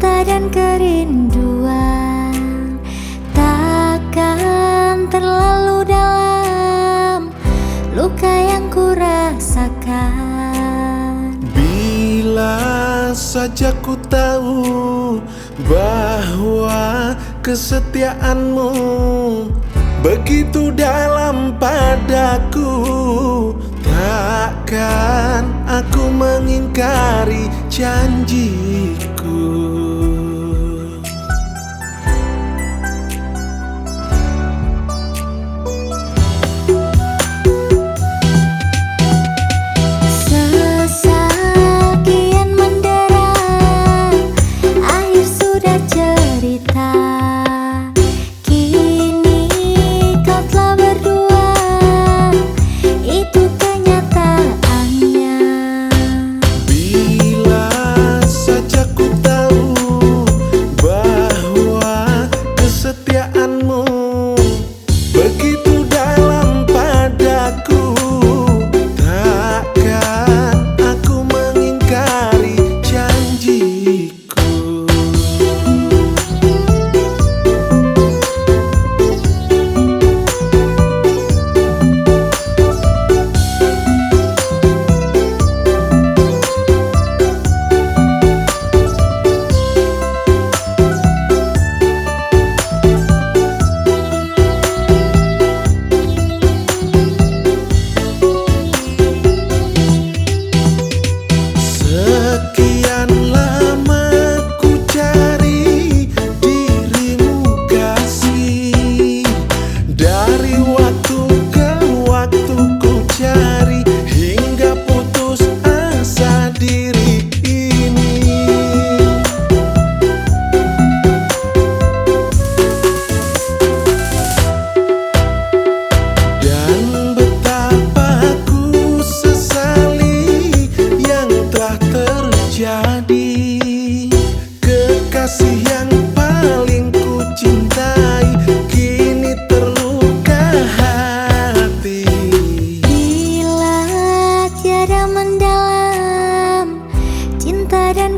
Cinta dan kerinduan Takkan terlalu dalam Luka yang ku rasakan Bila saja ku tahu bahwa kesetiaanmu begitu dalam padaku Takkan aku mengingkari janjiku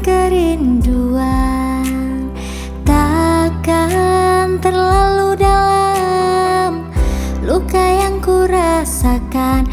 kerinduan Takkan terlalu dalam. Luka yang ku rasakan